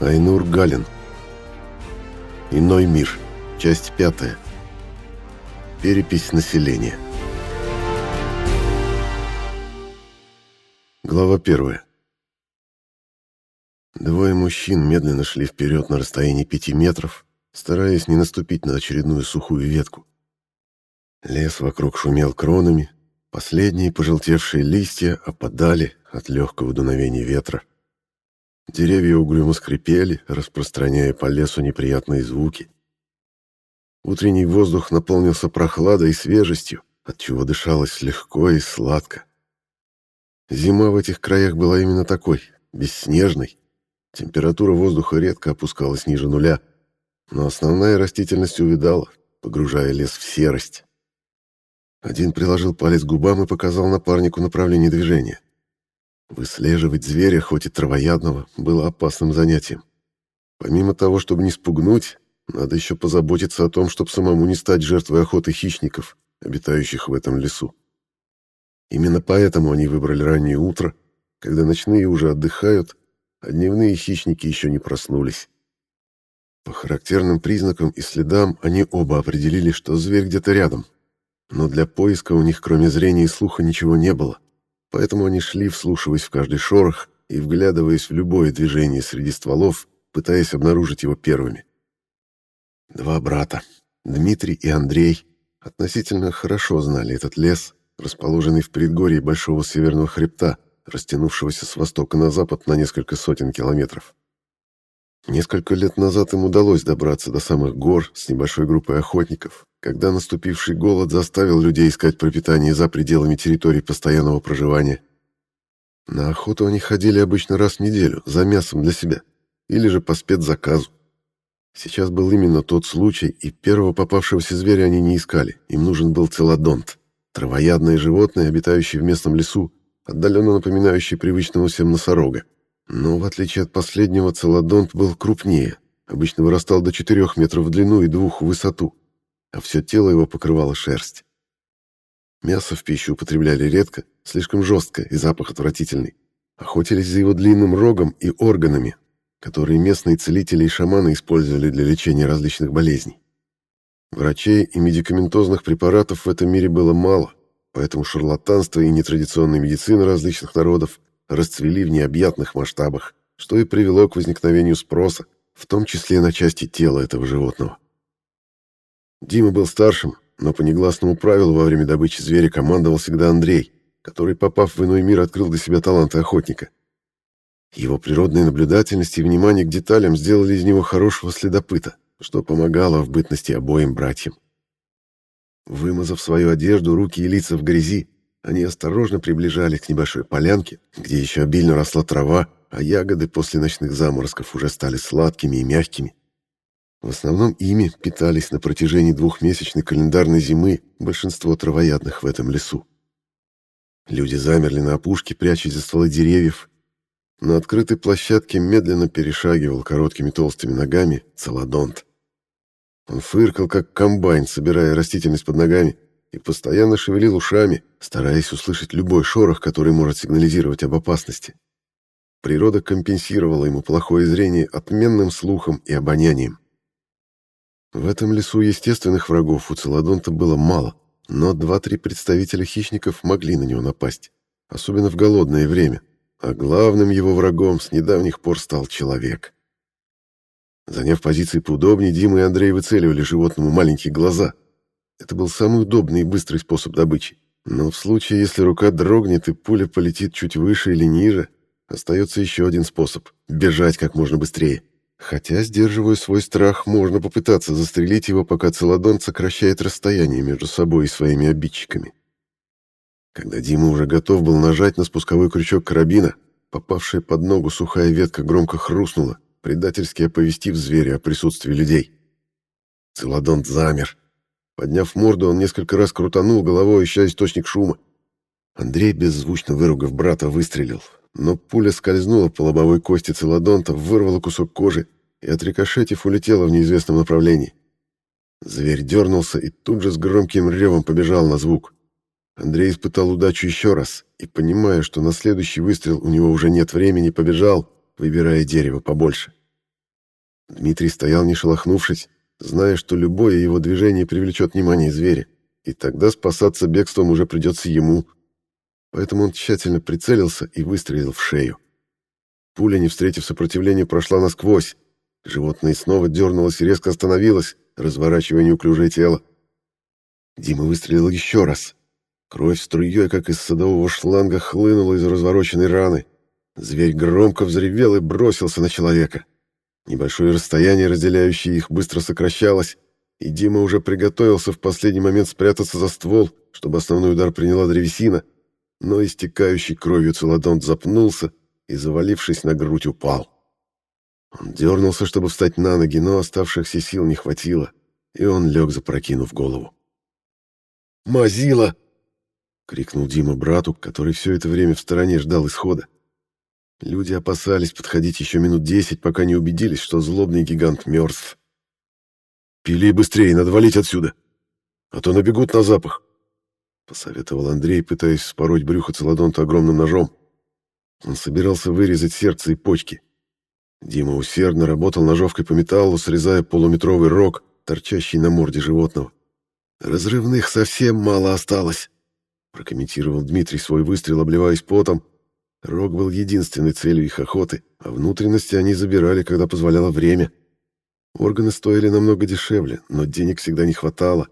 Айнур Галин. Иной мир. Часть пятая. Перепись населения. Глава первая. Двое мужчин медленно шли вперед на расстоянии пяти метров, стараясь не наступить на очередную сухую ветку. Лес вокруг шумел кронами, последние пожелтевшие листья опадали от легкого дуновения ветра. Деревья угрюмо скрипели, распространяя по лесу неприятные звуки. Утренний воздух наполнился прохладой и свежестью, отчего дышалось легко и сладко. Зима в этих краях была именно такой, бесснежной. Температура воздуха редко опускалась ниже нуля, но основная растительность увядала, погружая лес в серость. Один приложил палец к губам и показал напарнику направление движения. Выслеживать зверя, хоть и травоядного, было опасным занятием. Помимо того, чтобы не спугнуть, надо еще позаботиться о том, чтобы самому не стать жертвой охоты хищников, обитающих в этом лесу. Именно поэтому они выбрали раннее утро, когда ночные уже отдыхают, а дневные хищники еще не проснулись. По характерным признакам и следам они оба определили, что зверь где-то рядом. Но для поиска у них, кроме зрения и слуха, ничего не было. Поэтому они шли, вслушиваясь в каждый шорох и вглядываясь в любое движение среди стволов, пытаясь обнаружить его первыми. Два брата, Дмитрий и Андрей, относительно хорошо знали этот лес, расположенный в предгорье Большого Северного Хребта, растянувшегося с востока на запад на несколько сотен километров. Несколько лет назад им удалось добраться до самых гор с небольшой группой охотников, когда наступивший голод заставил людей искать пропитание за пределами территории постоянного проживания. На охоту они ходили обычно раз в неделю, за мясом для себя, или же по спецзаказу. Сейчас был именно тот случай, и первого попавшегося зверя они не искали, им нужен был целодонт, травоядное животное, обитающее в местном лесу, отдаленно напоминающее привычного всем носорога. Но, в отличие от последнего, целодонт был крупнее, обычно вырастал до 4 метров в длину и 2 в высоту а все тело его покрывало шерсть. Мясо в пищу употребляли редко, слишком жесткое и запах отвратительный. Охотились за его длинным рогом и органами, которые местные целители и шаманы использовали для лечения различных болезней. Врачей и медикаментозных препаратов в этом мире было мало, поэтому шарлатанство и нетрадиционная медицина различных народов расцвели в необъятных масштабах, что и привело к возникновению спроса, в том числе на части тела этого животного. Дима был старшим, но по негласному правилу во время добычи зверя командовал всегда Андрей, который, попав в иной мир, открыл для себя таланты охотника. Его природная наблюдательность и внимание к деталям сделали из него хорошего следопыта, что помогало в бытности обоим братьям. Вымазав свою одежду, руки и лица в грязи, они осторожно приближались к небольшой полянке, где еще обильно росла трава, а ягоды после ночных заморозков уже стали сладкими и мягкими. В основном ими питались на протяжении двухмесячной календарной зимы большинство травоядных в этом лесу. Люди замерли на опушке, прячась за стволы деревьев. На открытой площадке медленно перешагивал короткими толстыми ногами целодонт. Он фыркал, как комбайн, собирая растительность под ногами, и постоянно шевелил ушами, стараясь услышать любой шорох, который может сигнализировать об опасности. Природа компенсировала ему плохое зрение отменным слухом и обонянием. В этом лесу естественных врагов у Целодонта было мало, но два-три представителя хищников могли на него напасть, особенно в голодное время, а главным его врагом с недавних пор стал человек. Заняв позиции поудобнее, Дима и Андрей выцеливали животному маленькие глаза. Это был самый удобный и быстрый способ добычи. Но в случае, если рука дрогнет и пуля полетит чуть выше или ниже, остается еще один способ — бежать как можно быстрее. Хотя, сдерживая свой страх, можно попытаться застрелить его, пока Целодон сокращает расстояние между собой и своими обидчиками. Когда Дима уже готов был нажать на спусковой крючок карабина, попавшая под ногу сухая ветка громко хрустнула, предательски оповестив зверя о присутствии людей. Целодонт замер. Подняв морду, он несколько раз крутанул головой, ища источник шума. Андрей, беззвучно выругав брата, выстрелил, но пуля скользнула по лобовой кости целодонта, вырвала кусок кожи и, отрикошетив, улетела в неизвестном направлении. Зверь дернулся и тут же с громким ревом побежал на звук. Андрей испытал удачу еще раз и, понимая, что на следующий выстрел у него уже нет времени, побежал, выбирая дерево побольше. Дмитрий стоял не шелохнувшись, зная, что любое его движение привлечет внимание зверя, и тогда спасаться бегством уже придется ему. Поэтому он тщательно прицелился и выстрелил в шею. Пуля, не встретив сопротивления, прошла насквозь. Животное снова дернулось и резко остановилось, разворачивая неуклюжее тело. Дима выстрелил еще раз. Кровь струей, как из садового шланга, хлынула из развороченной раны. Зверь громко взревел и бросился на человека. Небольшое расстояние, разделяющее их, быстро сокращалось, и Дима уже приготовился в последний момент спрятаться за ствол, чтобы основной удар приняла древесина, но истекающий кровью целодонт запнулся и, завалившись на грудь, упал. Он дернулся, чтобы встать на ноги, но оставшихся сил не хватило, и он лег, запрокинув голову. «Мазила!» — крикнул Дима брату, который все это время в стороне ждал исхода. Люди опасались подходить еще минут десять, пока не убедились, что злобный гигант мертв. «Пили быстрее, надо валить отсюда, а то набегут на запах», — посоветовал Андрей, пытаясь спороть брюхо целодонта огромным ножом. Он собирался вырезать сердце и почки. Дима усердно работал ножовкой по металлу, срезая полуметровый рог, торчащий на морде животного. «Разрывных совсем мало осталось», — прокомментировал Дмитрий свой выстрел, обливаясь потом, Рог был единственной целью их охоты, а внутренности они забирали, когда позволяло время. Органы стоили намного дешевле, но денег всегда не хватало,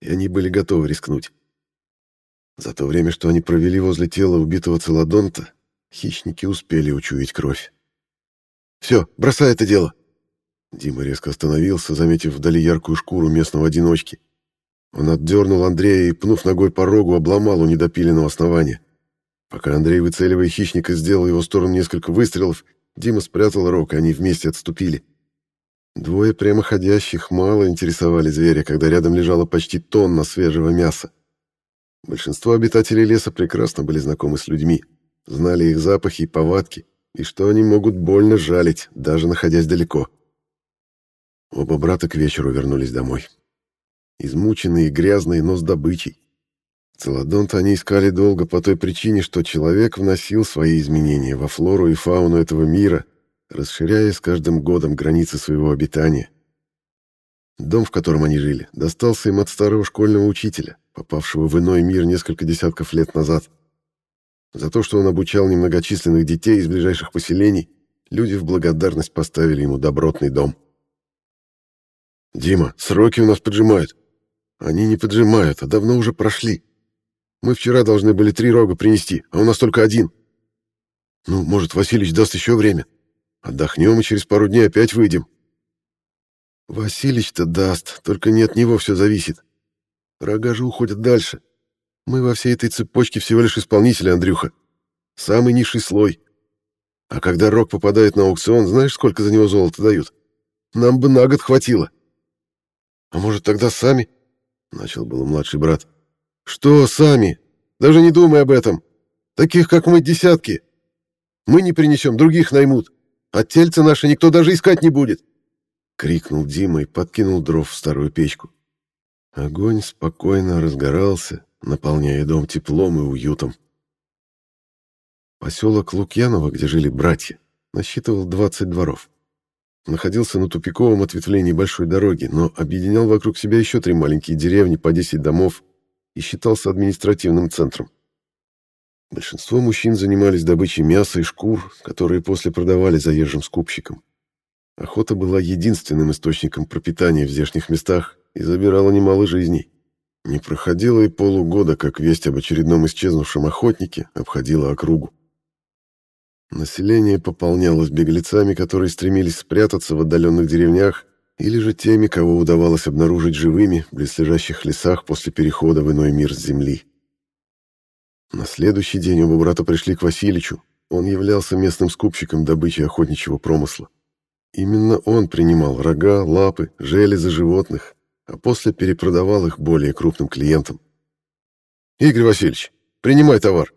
и они были готовы рискнуть. За то время, что они провели возле тела убитого целодонта, хищники успели учуять кровь. «Все, бросай это дело!» Дима резко остановился, заметив вдали яркую шкуру местного одиночки. Он отдернул Андрея и, пнув ногой по рогу, обломал у недопиленного основания. Пока Андрей, выцеливая хищника, сделал его сторону несколько выстрелов, Дима спрятал рог, и они вместе отступили. Двое прямоходящих мало интересовали зверя, когда рядом лежало почти тонна свежего мяса. Большинство обитателей леса прекрасно были знакомы с людьми, знали их запахи и повадки, и что они могут больно жалить, даже находясь далеко. Оба брата к вечеру вернулись домой. Измученные и грязные, но с добычей. Целодонта они искали долго по той причине, что человек вносил свои изменения во флору и фауну этого мира, расширяя с каждым годом границы своего обитания. Дом, в котором они жили, достался им от старого школьного учителя, попавшего в иной мир несколько десятков лет назад. За то, что он обучал немногочисленных детей из ближайших поселений, люди в благодарность поставили ему добротный дом. «Дима, сроки у нас поджимают». «Они не поджимают, а давно уже прошли», мы вчера должны были три рога принести, а у нас только один. Ну, может, Василич даст еще время. Отдохнем и через пару дней опять выйдем. Василич-то даст, только не от него все зависит. Рога же уходят дальше. Мы во всей этой цепочке всего лишь исполнители, Андрюха. Самый низший слой. А когда рог попадает на аукцион, знаешь, сколько за него золота дают? Нам бы на год хватило. А может, тогда сами? Начал был младший брат. «Что сами? Даже не думай об этом. Таких, как мы, десятки. Мы не принесем, других наймут. А тельца наши никто даже искать не будет!» Крикнул Дима и подкинул дров в старую печку. Огонь спокойно разгорался, наполняя дом теплом и уютом. Поселок Лукьяново, где жили братья, насчитывал 20 дворов. Находился на тупиковом ответвлении большой дороги, но объединял вокруг себя еще три маленькие деревни по 10 домов и считался административным центром. Большинство мужчин занимались добычей мяса и шкур, которые после продавали заезжим скупщикам. Охота была единственным источником пропитания в здешних местах и забирала немало жизней. Не проходило и полугода, как весть об очередном исчезнувшем охотнике обходила округу. Население пополнялось беглецами, которые стремились спрятаться в отдаленных деревнях или же теми, кого удавалось обнаружить живыми в близлежащих лесах после перехода в иной мир с земли. На следующий день оба брата пришли к Василичу. Он являлся местным скупщиком добычи охотничьего промысла. Именно он принимал рога, лапы, железы животных, а после перепродавал их более крупным клиентам. «Игорь Васильевич, принимай товар!»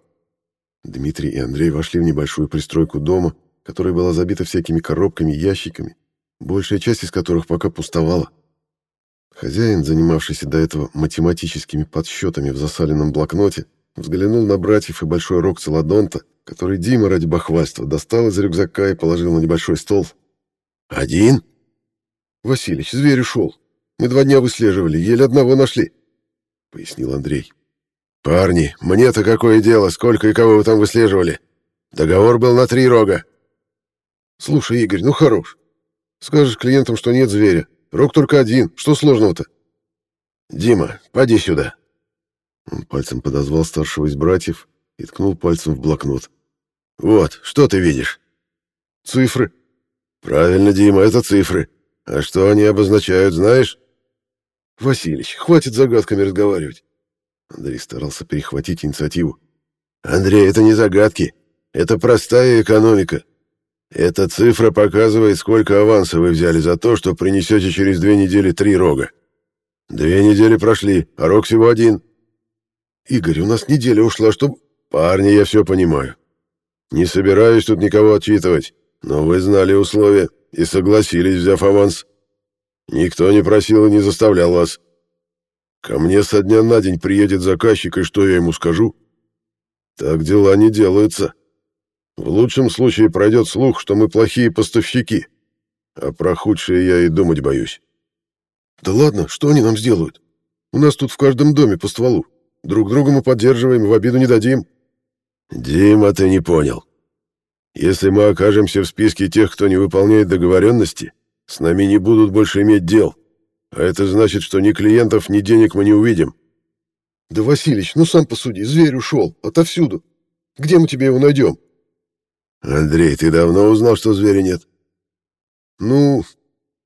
Дмитрий и Андрей вошли в небольшую пристройку дома, которая была забита всякими коробками ящиками, большая часть из которых пока пустовала. Хозяин, занимавшийся до этого математическими подсчетами в засаленном блокноте, взглянул на братьев и большой рог целодонта, который Дима ради бахвальства достал из рюкзака и положил на небольшой стол. «Один?» Василич, зверь ушел. Мы два дня выслеживали, еле одного нашли, — пояснил Андрей. Парни, мне-то какое дело, сколько и кого вы там выслеживали? Договор был на три рога. Слушай, Игорь, ну хорош. Скажешь клиентам, что нет зверя. Рог только один. Что сложного-то? Дима, поди сюда. Он пальцем подозвал старшего из братьев и ткнул пальцем в блокнот. Вот, что ты видишь? Цифры. Правильно, Дима, это цифры. А что они обозначают, знаешь? Василич, хватит загадками разговаривать. Андрей старался перехватить инициативу. Андрей, это не загадки. Это простая экономика. Эта цифра показывает, сколько аванса вы взяли за то, что принесете через две недели три рога. Две недели прошли, а рог всего один. Игорь, у нас неделя ушла, чтобы... Парни, я все понимаю. Не собираюсь тут никого отчитывать, но вы знали условия и согласились, взяв аванс. Никто не просил и не заставлял вас. Ко мне со дня на день приедет заказчик, и что я ему скажу? Так дела не делаются. В лучшем случае пройдет слух, что мы плохие поставщики, а про худшее я и думать боюсь. Да ладно, что они нам сделают? У нас тут в каждом доме по стволу. Друг друга мы поддерживаем, в обиду не дадим. Дима, ты не понял. Если мы окажемся в списке тех, кто не выполняет договоренности, с нами не будут больше иметь дел. А это значит, что ни клиентов, ни денег мы не увидим. Да, Василич, ну сам посуди, зверь ушел, отовсюду. Где мы тебе его найдем? Андрей, ты давно узнал, что зверя нет? Ну,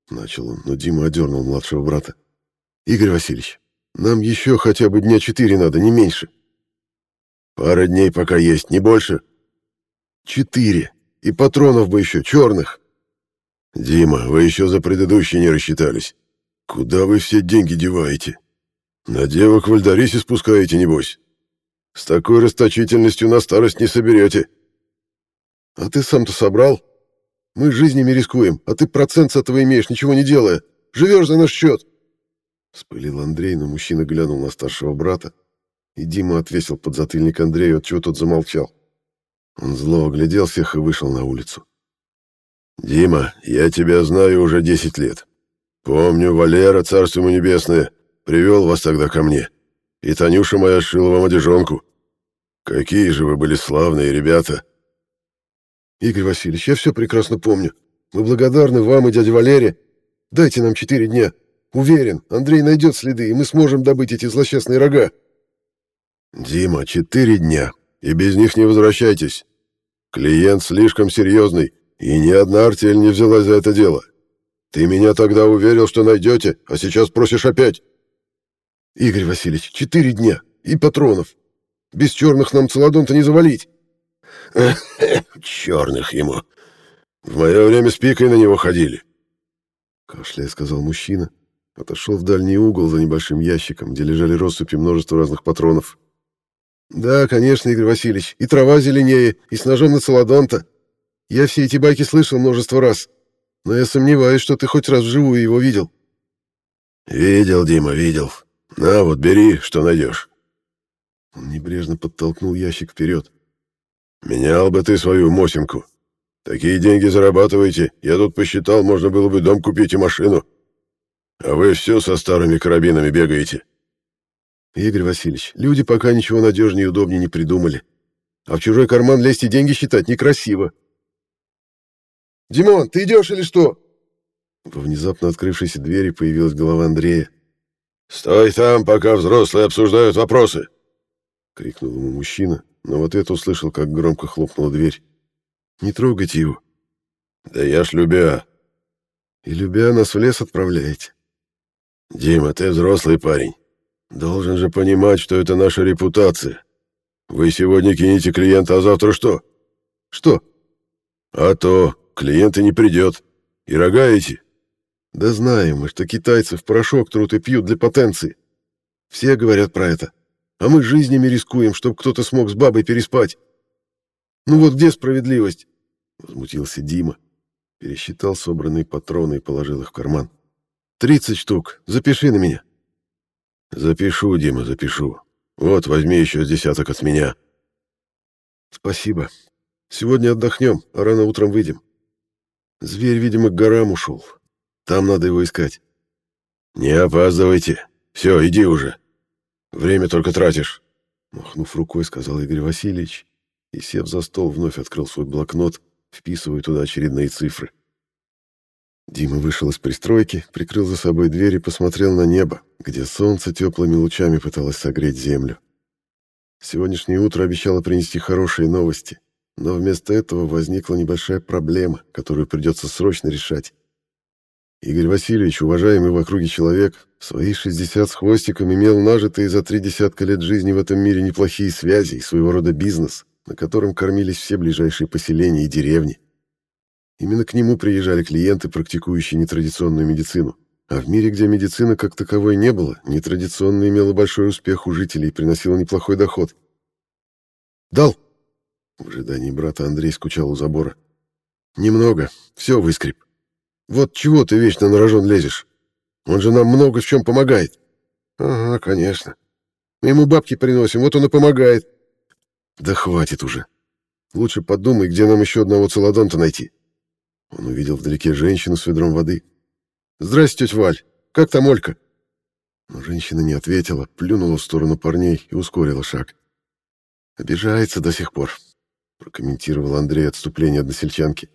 начал он, но Дима одернул младшего брата. Игорь Васильевич, нам еще хотя бы дня четыре надо, не меньше. Пара дней пока есть, не больше. Четыре. И патронов бы еще, черных. Дима, вы еще за предыдущие не рассчитались. Куда вы все деньги деваете? На девок в Альдарисе спускаете, небось? С такой расточительностью на старость не соберете. А ты сам-то собрал? Мы жизнями рискуем, а ты процент с этого имеешь, ничего не делая. Живешь за наш счет. Спылил Андрей, но мужчина глянул на старшего брата, и Дима отвесил подзатыльник Андрею, отчего тот замолчал. Он зло оглядел всех и вышел на улицу. «Дима, я тебя знаю уже десять лет. Помню, Валера, царство ему небесное, привел вас тогда ко мне. И Танюша моя шила вам одежонку. Какие же вы были славные ребята!» «Игорь Васильевич, я все прекрасно помню. Мы благодарны вам и дяде Валере. Дайте нам четыре дня. Уверен, Андрей найдет следы, и мы сможем добыть эти злосчастные рога». «Дима, четыре дня, и без них не возвращайтесь. Клиент слишком серьезный, и ни одна артель не взялась за это дело. Ты меня тогда уверил, что найдете, а сейчас просишь опять. Игорь Васильевич, четыре дня и патронов. Без черных нам целодон-то не завалить. Черных ему. В мое время с пикой на него ходили. Кашляя, сказал мужчина. Отошел в дальний угол за небольшим ящиком, где лежали россыпи множества разных патронов. Да, конечно, Игорь Васильевич, и трава зеленее, и с ножом на целодонта. Я все эти байки слышал множество раз но я сомневаюсь, что ты хоть раз вживую его видел. Видел, Дима, видел. На, вот бери, что найдешь. Он небрежно подтолкнул ящик вперед. Менял бы ты свою Мосинку. Такие деньги зарабатываете. Я тут посчитал, можно было бы дом купить и машину. А вы все со старыми карабинами бегаете. Игорь Васильевич, люди пока ничего надежнее и удобнее не придумали. А в чужой карман лезть и деньги считать некрасиво. «Димон, ты идешь или что?» Во внезапно открывшейся двери появилась голова Андрея. «Стой там, пока взрослые обсуждают вопросы!» — крикнул ему мужчина, но в ответ услышал, как громко хлопнула дверь. «Не трогайте его!» «Да я ж любя!» «И любя нас в лес отправляете!» «Дима, ты взрослый парень. Должен же понимать, что это наша репутация. Вы сегодня кинете клиента, а завтра что?» «Что?» «А то, Клиент и не придет. И рога эти. Да знаем мы, что китайцы в порошок трут и пьют для потенции. Все говорят про это. А мы жизнями рискуем, чтобы кто-то смог с бабой переспать. Ну вот где справедливость? Возмутился Дима. Пересчитал собранные патроны и положил их в карман. «Тридцать штук. Запиши на меня». «Запишу, Дима, запишу. Вот, возьми еще десяток от меня». «Спасибо. Сегодня отдохнем, а рано утром выйдем. Зверь, видимо, к горам ушел. Там надо его искать. Не опаздывайте. Все, иди уже. Время только тратишь. Махнув рукой, сказал Игорь Васильевич и, сев за стол, вновь открыл свой блокнот, вписывая туда очередные цифры. Дима вышел из пристройки, прикрыл за собой дверь и посмотрел на небо, где солнце теплыми лучами пыталось согреть землю. Сегодняшнее утро обещало принести хорошие новости, но вместо этого возникла небольшая проблема, которую придется срочно решать. Игорь Васильевич, уважаемый в округе человек, в свои 60 с хвостиком имел нажитые за три десятка лет жизни в этом мире неплохие связи и своего рода бизнес, на котором кормились все ближайшие поселения и деревни. Именно к нему приезжали клиенты, практикующие нетрадиционную медицину. А в мире, где медицины как таковой не было, нетрадиционно имела большой успех у жителей и приносила неплохой доход. «Дал!» В ожидании брата Андрей скучал у забора. «Немного. Все выскреб. Вот чего ты вечно на рожон лезешь? Он же нам много в чем помогает». «Ага, конечно. Мы ему бабки приносим, вот он и помогает». «Да хватит уже. Лучше подумай, где нам еще одного целодонта найти». Он увидел вдалеке женщину с ведром воды. «Здрасте, тетя Валь. Как там Олька?» Но женщина не ответила, плюнула в сторону парней и ускорила шаг. «Обижается до сих пор», — прокомментировал Андрей отступление односельчанки.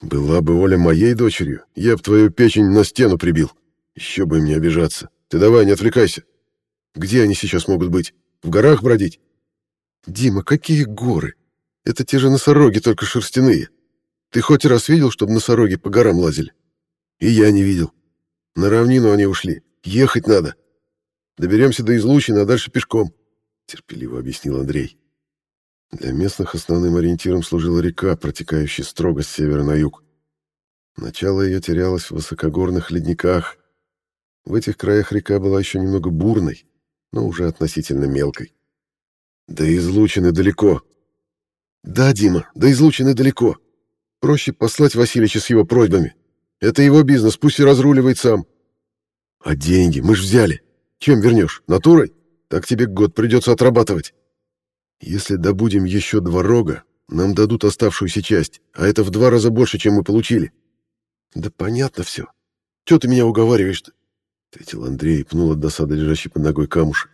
«Была бы Оля моей дочерью, я б твою печень на стену прибил. Еще бы им не обижаться. Ты давай, не отвлекайся. Где они сейчас могут быть? В горах бродить?» «Дима, какие горы? Это те же носороги, только шерстяные. Ты хоть раз видел, чтобы носороги по горам лазили?» «И я не видел. На равнину они ушли. Ехать надо. Доберемся до излучины, а дальше пешком», — терпеливо объяснил Андрей. Для местных основным ориентиром служила река, протекающая строго с севера на юг. Начало ее терялось в высокогорных ледниках. В этих краях река была еще немного бурной, но уже относительно мелкой. «До излучины далеко». «Да, Дима, до излучины далеко. Проще послать Васильича с его просьбами. Это его бизнес, пусть и разруливает сам. А деньги мы ж взяли. Чем вернешь? Натурой? Так тебе год придется отрабатывать. Если добудем еще два рога, нам дадут оставшуюся часть, а это в два раза больше, чем мы получили. Да понятно все. Че ты меня уговариваешь-то? Ответил Андрей и пнул от досады лежащий под ногой камушек.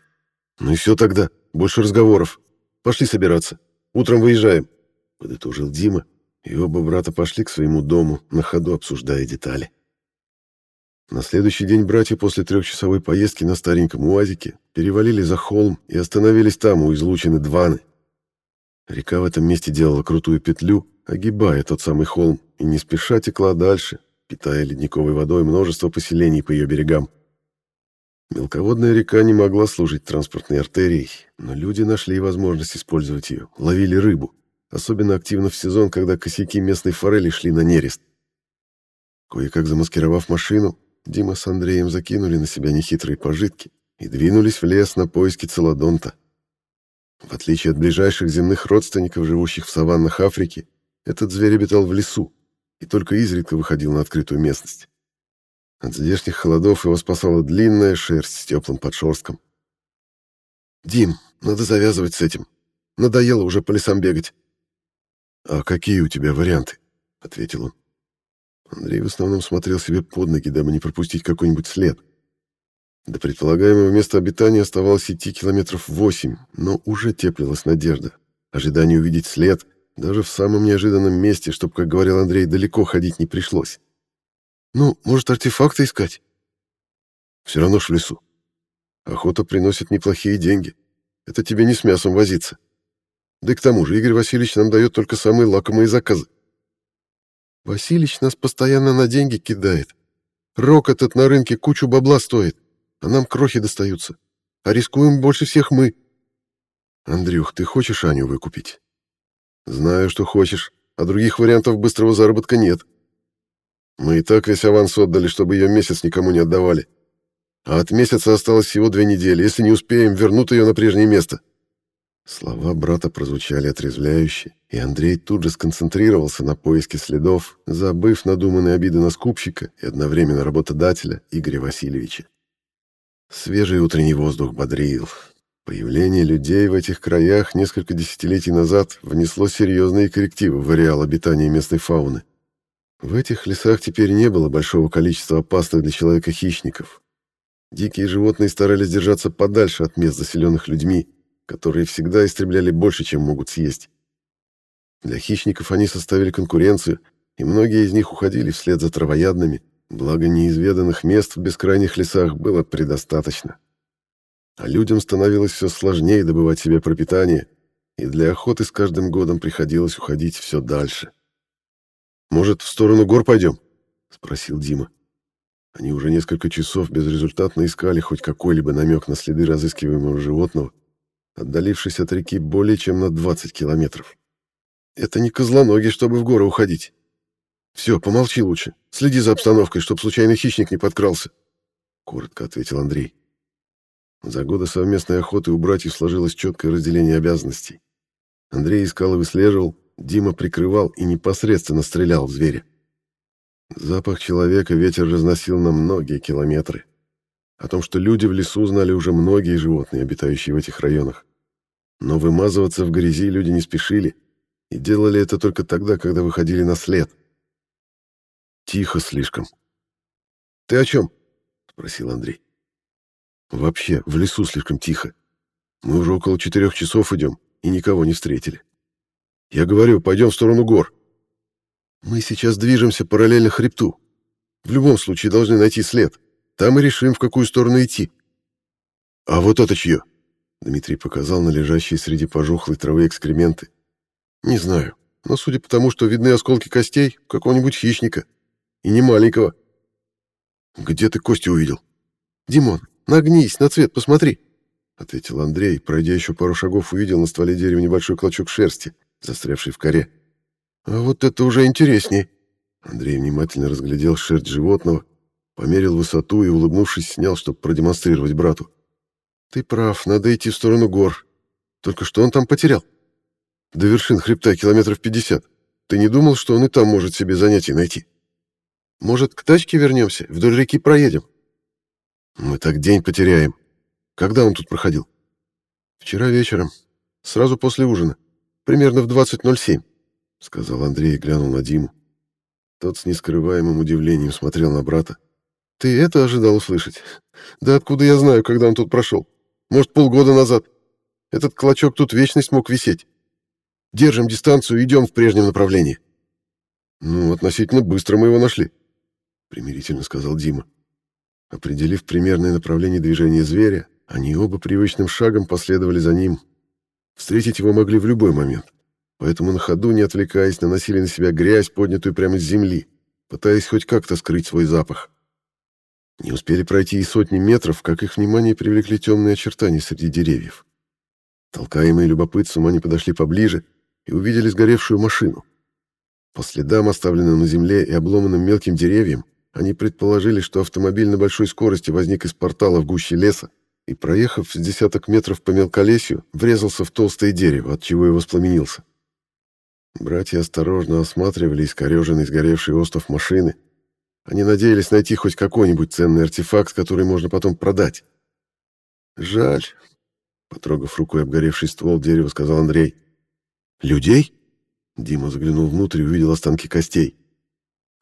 Ну и все тогда. Больше разговоров. Пошли собираться. Утром выезжаем. Подытожил Дима и оба брата пошли к своему дому, на ходу обсуждая детали. На следующий день братья после трехчасовой поездки на стареньком УАЗике перевалили за холм и остановились там, у излучины Дваны. Река в этом месте делала крутую петлю, огибая тот самый холм, и не спеша текла дальше, питая ледниковой водой множество поселений по ее берегам. Мелководная река не могла служить транспортной артерией, но люди нашли возможность использовать ее, ловили рыбу особенно активно в сезон, когда косяки местной форели шли на нерест. Кое-как замаскировав машину, Дима с Андреем закинули на себя нехитрые пожитки и двинулись в лес на поиски целодонта. В отличие от ближайших земных родственников, живущих в саваннах Африки, этот зверь обитал в лесу и только изредка выходил на открытую местность. От здешних холодов его спасала длинная шерсть с теплым подшерстком. «Дим, надо завязывать с этим. Надоело уже по лесам бегать. «А какие у тебя варианты?» — ответил он. Андрей в основном смотрел себе под ноги, дабы не пропустить какой-нибудь след. До предполагаемого места обитания оставалось идти километров восемь, но уже теплилась надежда. Ожидание увидеть след даже в самом неожиданном месте, чтобы, как говорил Андрей, далеко ходить не пришлось. «Ну, может, артефакты искать?» «Все равно ж в лесу. Охота приносит неплохие деньги. Это тебе не с мясом возиться. Да и к тому же Игорь Васильевич нам дает только самые лакомые заказы. Васильевич нас постоянно на деньги кидает. Рок этот на рынке кучу бабла стоит, а нам крохи достаются. А рискуем больше всех мы. Андрюх, ты хочешь Аню выкупить? Знаю, что хочешь, а других вариантов быстрого заработка нет. Мы и так весь аванс отдали, чтобы ее месяц никому не отдавали. А от месяца осталось всего две недели. Если не успеем, вернут ее на прежнее место. Слова брата прозвучали отрезвляюще, и Андрей тут же сконцентрировался на поиске следов, забыв надуманные обиды на скупщика и одновременно работодателя Игоря Васильевича. Свежий утренний воздух бодрил. Появление людей в этих краях несколько десятилетий назад внесло серьезные коррективы в ареал обитания местной фауны. В этих лесах теперь не было большого количества опасных для человека хищников. Дикие животные старались держаться подальше от мест, заселенных людьми, которые всегда истребляли больше, чем могут съесть. Для хищников они составили конкуренцию, и многие из них уходили вслед за травоядными, благо неизведанных мест в бескрайних лесах было предостаточно. А людям становилось все сложнее добывать себе пропитание, и для охоты с каждым годом приходилось уходить все дальше. «Может, в сторону гор пойдем?» — спросил Дима. Они уже несколько часов безрезультатно искали хоть какой-либо намек на следы разыскиваемого животного, отдалившись от реки более чем на 20 километров. «Это не козлоногий, чтобы в горы уходить. Все, помолчи лучше. Следи за обстановкой, чтоб случайный хищник не подкрался», — коротко ответил Андрей. За годы совместной охоты у братьев сложилось четкое разделение обязанностей. Андрей искал и выслеживал, Дима прикрывал и непосредственно стрелял в зверя. Запах человека ветер разносил на многие километры. О том, что люди в лесу знали уже многие животные, обитающие в этих районах. Но вымазываться в грязи люди не спешили и делали это только тогда, когда выходили на след. Тихо слишком. «Ты о чем?» — спросил Андрей. «Вообще, в лесу слишком тихо. Мы уже около четырех часов идем и никого не встретили. Я говорю, пойдем в сторону гор. Мы сейчас движемся параллельно хребту. В любом случае должны найти след. Там и решим, в какую сторону идти. А вот это чье? Дмитрий показал на лежащие среди пожухлой травы экскременты. Не знаю, но судя по тому, что видны осколки костей, какого-нибудь хищника. И не маленького. Где ты кости увидел? Димон, нагнись, на цвет посмотри. — ответил Андрей, пройдя еще пару шагов, увидел на стволе дерева небольшой клочок шерсти, застрявший в коре. «А вот это уже интересней!» Андрей внимательно разглядел шерсть животного, померил высоту и, улыбнувшись, снял, чтобы продемонстрировать брату. «Ты прав, надо идти в сторону гор. Только что он там потерял? До вершин хребта километров пятьдесят. Ты не думал, что он и там может себе занятий найти? Может, к тачке вернемся, вдоль реки проедем?» «Мы так день потеряем», когда он тут проходил? Вчера вечером, сразу после ужина, примерно в 20.07, сказал Андрей и глянул на Диму. Тот с нескрываемым удивлением смотрел на брата. Ты это ожидал услышать? Да откуда я знаю, когда он тут прошел? Может, полгода назад? Этот клочок тут вечность мог висеть. Держим дистанцию идем в прежнем направлении. Ну, относительно быстро мы его нашли, примирительно сказал Дима. Определив примерное направление движения зверя, они оба привычным шагом последовали за ним. Встретить его могли в любой момент, поэтому на ходу, не отвлекаясь, наносили на себя грязь, поднятую прямо с земли, пытаясь хоть как-то скрыть свой запах. Не успели пройти и сотни метров, как их внимание привлекли темные очертания среди деревьев. Толкаемые любопытством, они подошли поближе и увидели сгоревшую машину. По следам, оставленным на земле и обломанным мелким деревьям, они предположили, что автомобиль на большой скорости возник из портала в гуще леса и, проехав с десяток метров по мелколесью, врезался в толстое дерево, от чего и воспламенился. Братья осторожно осматривали искореженный сгоревший остов машины. Они надеялись найти хоть какой-нибудь ценный артефакт, который можно потом продать. «Жаль», — потрогав рукой обгоревший ствол дерева, сказал Андрей. «Людей?» Дима заглянул внутрь и увидел останки костей.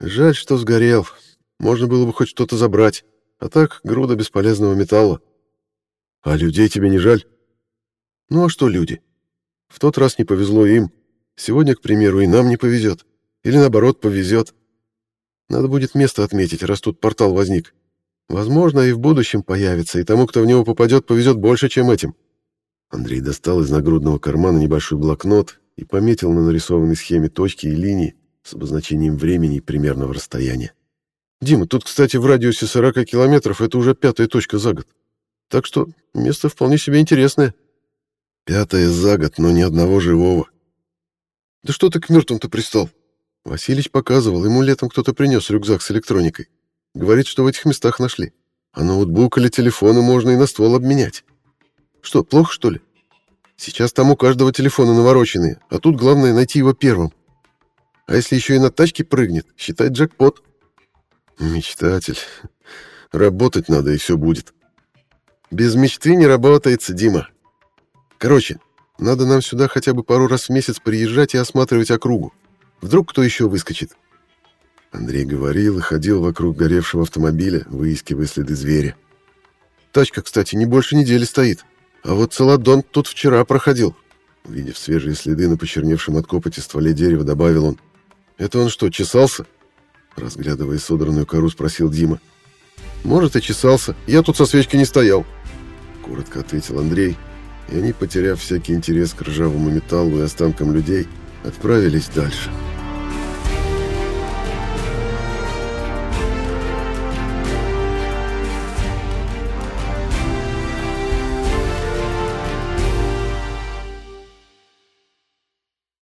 «Жаль, что сгорел. Можно было бы хоть что-то забрать. А так, груда бесполезного металла». А людей тебе не жаль? Ну а что люди? В тот раз не повезло им. Сегодня, к примеру, и нам не повезет. Или наоборот, повезет. Надо будет место отметить, раз тут портал возник. Возможно, и в будущем появится, и тому, кто в него попадет, повезет больше, чем этим. Андрей достал из нагрудного кармана небольшой блокнот и пометил на нарисованной схеме точки и линии с обозначением времени и примерного расстояния. «Дима, тут, кстати, в радиусе 40 километров это уже пятая точка за год. Так что место вполне себе интересное. Пятое за год, но ни одного живого. Да что ты к мертвым-то пристал? Василич показывал, ему летом кто-то принес рюкзак с электроникой. Говорит, что в этих местах нашли. А ноутбук или телефоны можно и на ствол обменять. Что, плохо, что ли? Сейчас там у каждого телефона навороченные, а тут главное найти его первым. А если еще и на тачке прыгнет, считай джекпот. Мечтатель. Работать надо, и все будет. Без мечты не работается, Дима. Короче, надо нам сюда хотя бы пару раз в месяц приезжать и осматривать округу. Вдруг кто еще выскочит. Андрей говорил и ходил вокруг горевшего автомобиля, выискивая следы зверя. Тачка, кстати, не больше недели стоит. А вот Целадон тут вчера проходил. Увидев свежие следы на почерневшем от копоти стволе дерева, добавил он. «Это он что, чесался?» Разглядывая содранную кору, спросил Дима. «Может, и чесался. Я тут со свечкой не стоял», — коротко ответил Андрей. И они, потеряв всякий интерес к ржавому металлу и останкам людей, отправились дальше.